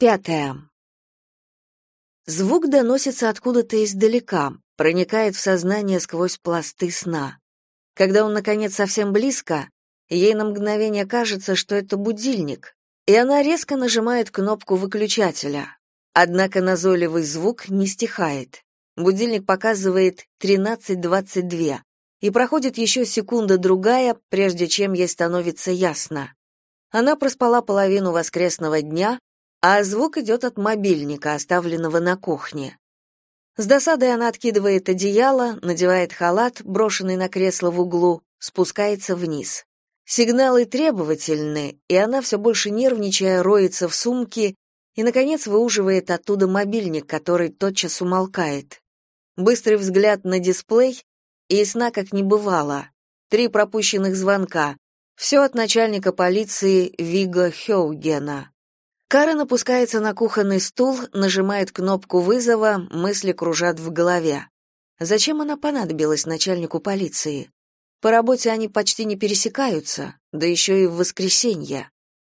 Пятое. Звук доносится откуда-то издалека, проникает в сознание сквозь пласты сна. Когда он, наконец, совсем близко, ей на мгновение кажется, что это будильник, и она резко нажимает кнопку выключателя. Однако назойливый звук не стихает. Будильник показывает 13.22, и проходит еще секунда-другая, прежде чем ей становится ясно. Она проспала половину воскресного дня, а звук идет от мобильника, оставленного на кухне. С досадой она откидывает одеяло, надевает халат, брошенный на кресло в углу, спускается вниз. Сигналы требовательны, и она все больше нервничая роется в сумке и, наконец, выуживает оттуда мобильник, который тотчас умолкает. Быстрый взгляд на дисплей, и сна как не бывало. Три пропущенных звонка. Все от начальника полиции Вига Хеугена. Карен опускается на кухонный стул, нажимает кнопку вызова, мысли кружат в голове. Зачем она понадобилась начальнику полиции? По работе они почти не пересекаются, да еще и в воскресенье.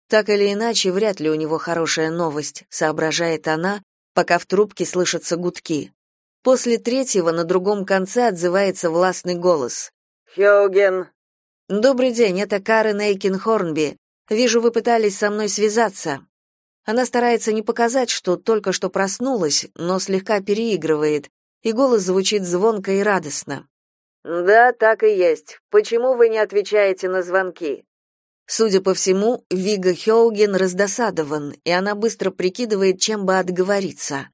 Так или иначе, вряд ли у него хорошая новость, соображает она, пока в трубке слышатся гудки. После третьего на другом конце отзывается властный голос. «Хьюген». «Добрый день, это Карен Эйкин Хорнби. Вижу, вы пытались со мной связаться. Она старается не показать, что только что проснулась, но слегка переигрывает, и голос звучит звонко и радостно. Да, так и есть. Почему вы не отвечаете на звонки? Судя по всему, Вига Хёуген раздосадован, и она быстро прикидывает, чем бы отговориться.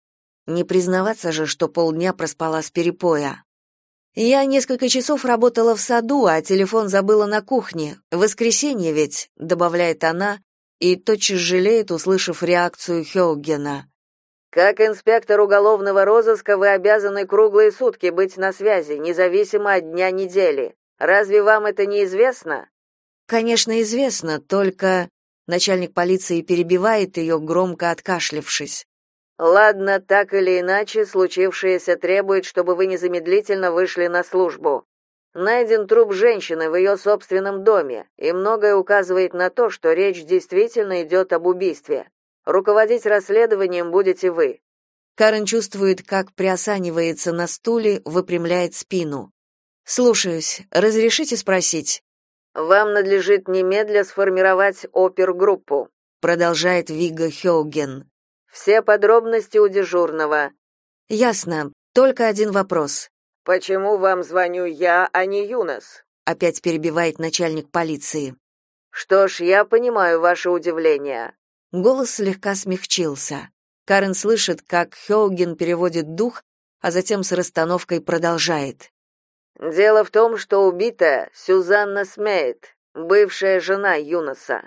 Не признаваться же, что полдня проспала с перепоя. Я несколько часов работала в саду, а телефон забыла на кухне. Воскресенье ведь, добавляет она, и тотчас жалеет, услышав реакцию Хёугена. Как инспектор уголовного розыска вы обязаны круглые сутки быть на связи, независимо от дня недели. Разве вам это не известно? Конечно, известно, только начальник полиции перебивает ее, громко откашлившись. Ладно, так или иначе, случившееся требует, чтобы вы незамедлительно вышли на службу. Найден труп женщины в ее собственном доме, и многое указывает на то, что речь действительно идет об убийстве. Руководить расследованием будете вы. Карен чувствует, как приосанивается на стуле, выпрямляет спину. Слушаюсь. Разрешите спросить? Вам надлежит немедля сформировать опергруппу, продолжает Вига Хёген. Все подробности у дежурного. Ясно. Только один вопрос. Почему вам звоню я, а не Юнос? Опять перебивает начальник полиции. Что ж, я понимаю ваше удивление. Голос слегка смягчился. Карен слышит, как Хёуген переводит дух, а затем с расстановкой продолжает. Дело в том, что убитая Сюзанна Смейт, бывшая жена Юноса.